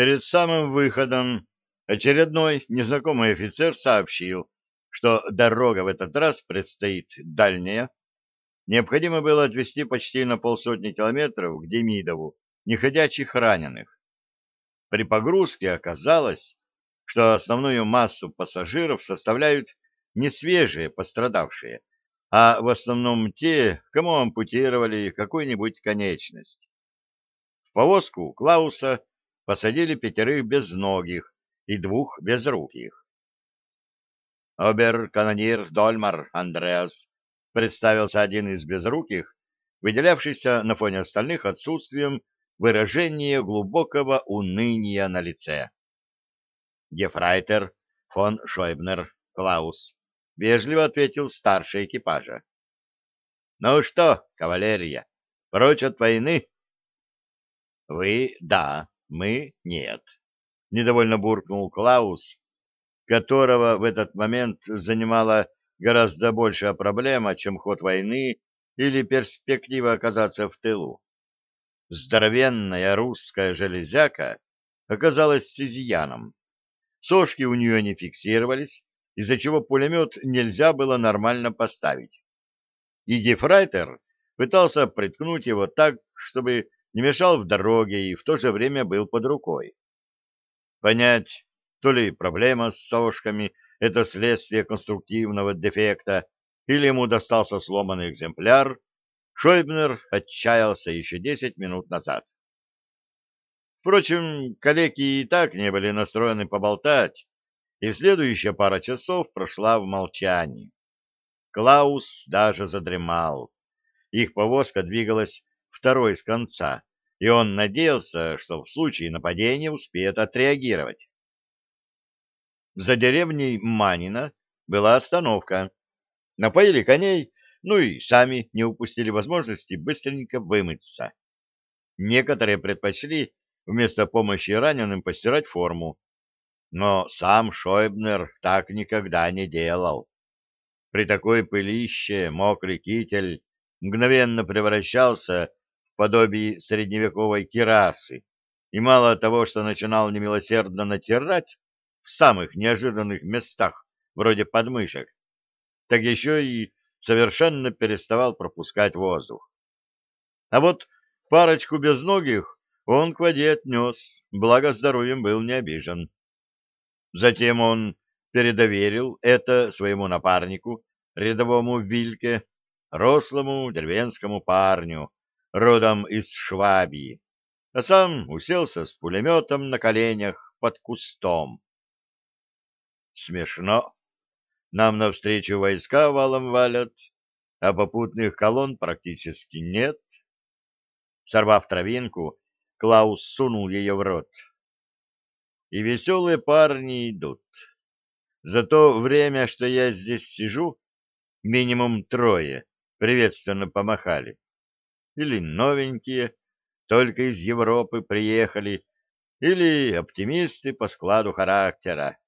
Перед самым выходом очередной незнакомый офицер сообщил, что дорога в этот раз предстоит дальняя. Необходимо было отвезти почти на полсотни километров к Демидову неходячих раненых. При погрузке оказалось, что основную массу пассажиров составляют не свежие пострадавшие, а в основном те, кому ампутировали какую-нибудь конечность. В повозку Клауса посадили пятерых безногих и двух безруких. «Обер-канонир Дольмар Андреас», — представился один из безруких, выделявшийся на фоне остальных отсутствием выражения глубокого уныния на лице. «Гефрайтер фон Шойбнер Клаус», — вежливо ответил старший экипажа. «Ну что, кавалерия, прочь от войны?» «Вы — да, мы — нет», — недовольно буркнул Клаус, которого в этот момент занимала гораздо большая проблема, чем ход войны или перспектива оказаться в тылу. Здоровенная русская железяка оказалась сизияном. Сошки у нее не фиксировались, из-за чего пулемет нельзя было нормально поставить. И Гефрайтер пытался приткнуть его так, чтобы не мешал в дороге и в то же время был под рукой. Понять, то ли проблема с сошками — это следствие конструктивного дефекта, или ему достался сломанный экземпляр, Шойбнер отчаялся еще десять минут назад. Впрочем, калеки и так не были настроены поболтать, и следующая пара часов прошла в молчании. Клаус даже задремал. Их повозка двигалась второй с конца, и он надеялся, что в случае нападения успеет отреагировать. За деревней Манина была остановка. Напоили коней, ну и сами не упустили возможности быстренько вымыться. Некоторые предпочли вместо помощи раненым постирать форму, но сам Шойбнер так никогда не делал. При такой пылище мокрый китель мгновенно превращался в подобие средневековой кирасы, и мало того, что начинал немилосердно натирать в самых неожиданных местах, вроде подмышек, так еще и совершенно переставал пропускать воздух. А вот парочку безногих он к воде отнес, благо здоровьем был не обижен. Затем он передоверил это своему напарнику, рядовому Вильке, рослому деревенскому парню, родом из Швабии, а сам уселся с пулеметом на коленях под кустом. Смешно. Нам навстречу войска валом валят, а попутных колонн практически нет. Сорвав травинку, Клаус сунул ее в рот. И веселые парни идут. За то время, что я здесь сижу, минимум трое приветственно помахали. Или новенькие, только из Европы приехали, или оптимисты по складу характера.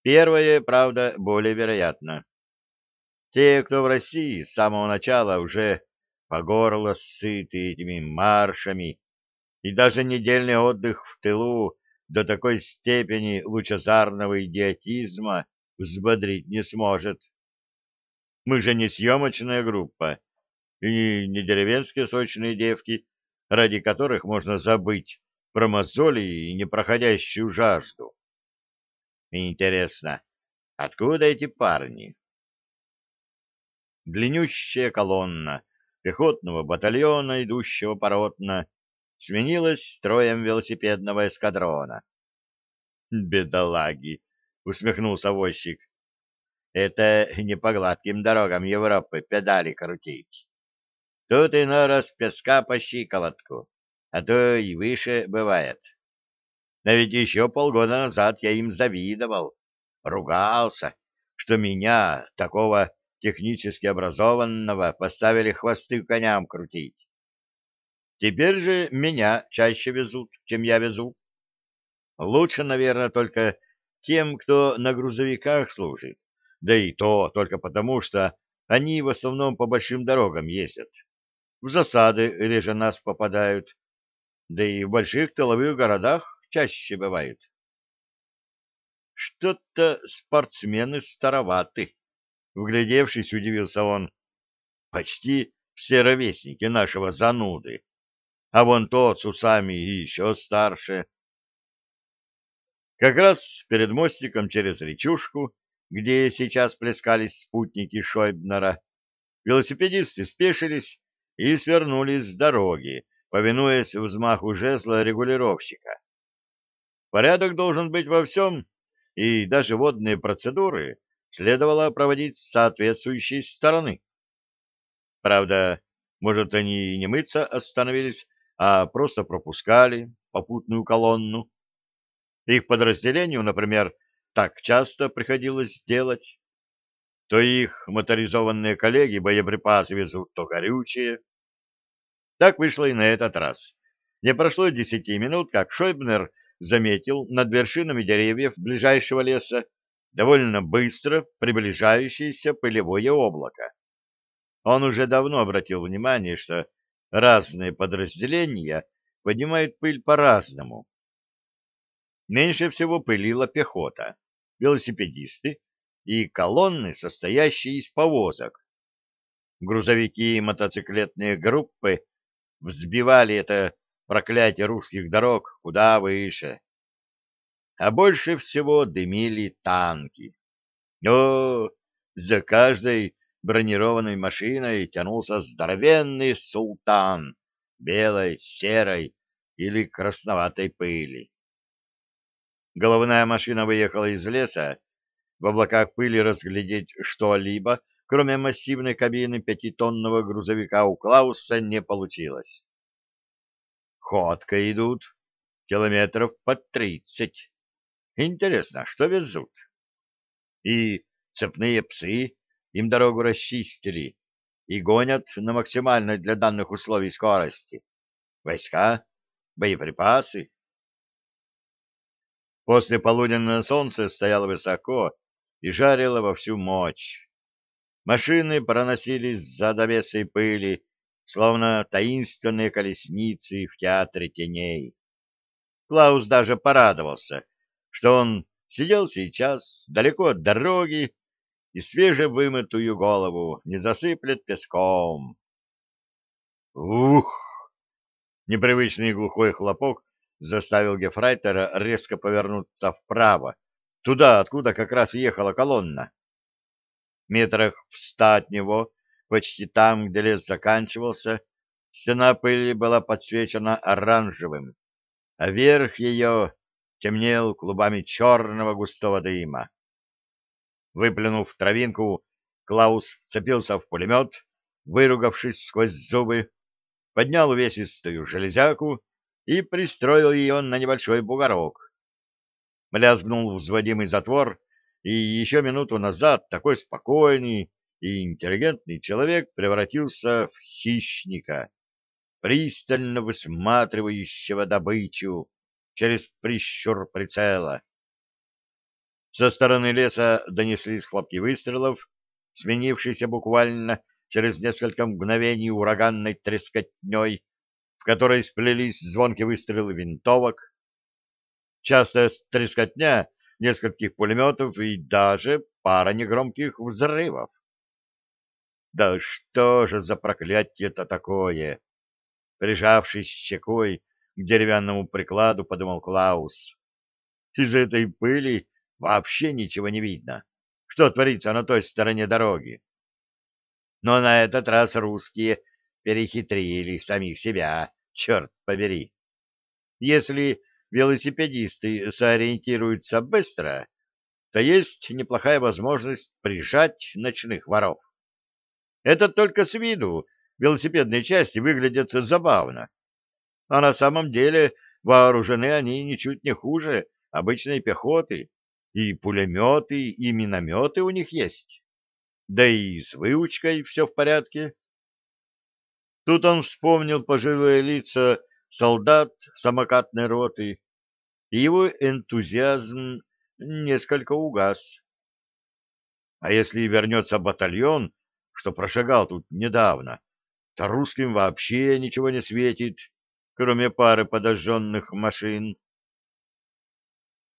Первое, правда, более вероятно. Те, кто в России с самого начала уже по горло сыты этими маршами, и даже недельный отдых в тылу до такой степени лучезарного идиотизма взбодрить не сможет. Мы же не съемочная группа, и не деревенские сочные девки, ради которых можно забыть про мозоли и непроходящую жажду. Интересно, откуда эти парни? Длиннющая колонна пехотного батальона, идущего поротно, сменилась строем велосипедного эскадрона. «Бедолаги!» — усмехнулся возчик. «Это не по гладким дорогам Европы педали крутить. Тут иной раз песка по щиколотку, а то и выше бывает. А ведь еще полгода назад я им завидовал, ругался, что меня, такого технически образованного, поставили хвосты коням крутить. Теперь же меня чаще везут, чем я везу. Лучше, наверное, только тем, кто на грузовиках служит, да и то только потому, что они в основном по большим дорогам ездят. В засады реже нас попадают, да и в больших тыловых городах чаще бывают. Что-то спортсмены староваты. Вглядевшись, удивился он. Почти все ровесники нашего зануды. А вон тот с усами и еще старше. Как раз перед мостиком через речушку, где сейчас плескались спутники Шойбнера, велосипедисты спешились и свернулись с дороги, повинуясь взмаху жезла регулировщика. Порядок должен быть во всем, и даже водные процедуры следовало проводить с соответствующей стороны. Правда, может, они и не мыться остановились, а просто пропускали попутную колонну. Их подразделению, например, так часто приходилось делать. То их моторизованные коллеги боеприпасы везут, то горючие. Так вышло и на этот раз. Не прошло десяти минут, как Шойбнер заметил над вершинами деревьев ближайшего леса довольно быстро приближающееся пылевое облако. Он уже давно обратил внимание, что разные подразделения поднимают пыль по-разному. Меньше всего пылила пехота, велосипедисты и колонны, состоящие из повозок. Грузовики и мотоциклетные группы взбивали это проклятие русских дорог куда выше. А больше всего дымили танки. О, за каждой бронированной машиной тянулся здоровенный султан белой, серой или красноватой пыли. Головная машина выехала из леса, в облаках пыли разглядеть что-либо, кроме массивной кабины пятитонного грузовика у Клауса, не получилось. Ходка идут, километров под тридцать. Интересно, что везут? И цепные псы им дорогу расчистили и гонят на максимальной для данных условий скорости. Войска, боеприпасы. После полуденное солнце стояло высоко и жарило во всю мощь. Машины проносились за довесой пыли, словно таинственные колесницы в театре теней. Клаус даже порадовался, что он сидел сейчас далеко от дороги и свежевымытую голову не засыплет песком. Ух! Непривычный глухой хлопок заставил Гефрайтера резко повернуться вправо, туда, откуда как раз ехала колонна. Метрах в ста от него, почти там, где лес заканчивался, стена пыли была подсвечена оранжевым, а верх ее темнел клубами черного густого дыма. Выплюнув травинку, Клаус вцепился в пулемет, выругавшись сквозь зубы, поднял увесистую железяку и пристроил ее на небольшой бугорок. Лязгнул взводимый затвор, и еще минуту назад такой спокойный и интеллигентный человек превратился в хищника, пристально высматривающего добычу через прищур прицела. Со стороны леса донеслись хлопки выстрелов, сменившиеся буквально через несколько мгновений ураганной трескотней, в которой сплелись звонкие выстрелы винтовок, частая трескотня нескольких пулеметов и даже пара негромких взрывов. Да что же за проклятие-то такое? Прижавшись щекой к деревянному прикладу, подумал Клаус. Из этой пыли Вообще ничего не видно. Что творится на той стороне дороги? Но на этот раз русские перехитрили самих себя, черт побери. Если велосипедисты сориентируются быстро, то есть неплохая возможность прижать ночных воров. Это только с виду велосипедные части выглядят забавно. А на самом деле вооружены они ничуть не хуже обычной пехоты, и пулеметы, и минометы у них есть. Да и с выучкой все в порядке. Тут он вспомнил пожилые лица солдат самокатной роты, и его энтузиазм несколько угас. А если вернется батальон, что прошагал тут недавно, то русским вообще ничего не светит, кроме пары подожженных машин.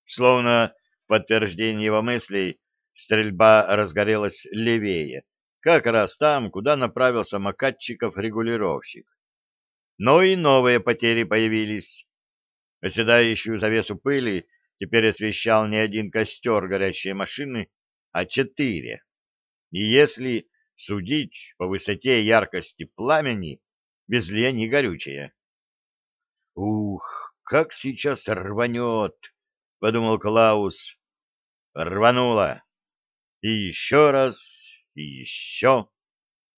Словно в подтверждение его мыслей, стрельба разгорелась левее, как раз там, куда направился Макатчиков-регулировщик. Но и новые потери появились. Оседающую завесу пыли теперь освещал не один костер горящей машины, а четыре. И если судить по высоте яркости пламени, везли они горючее. «Ух, как сейчас рванет!» — подумал Клаус. Рвануло. И еще раз, и еще.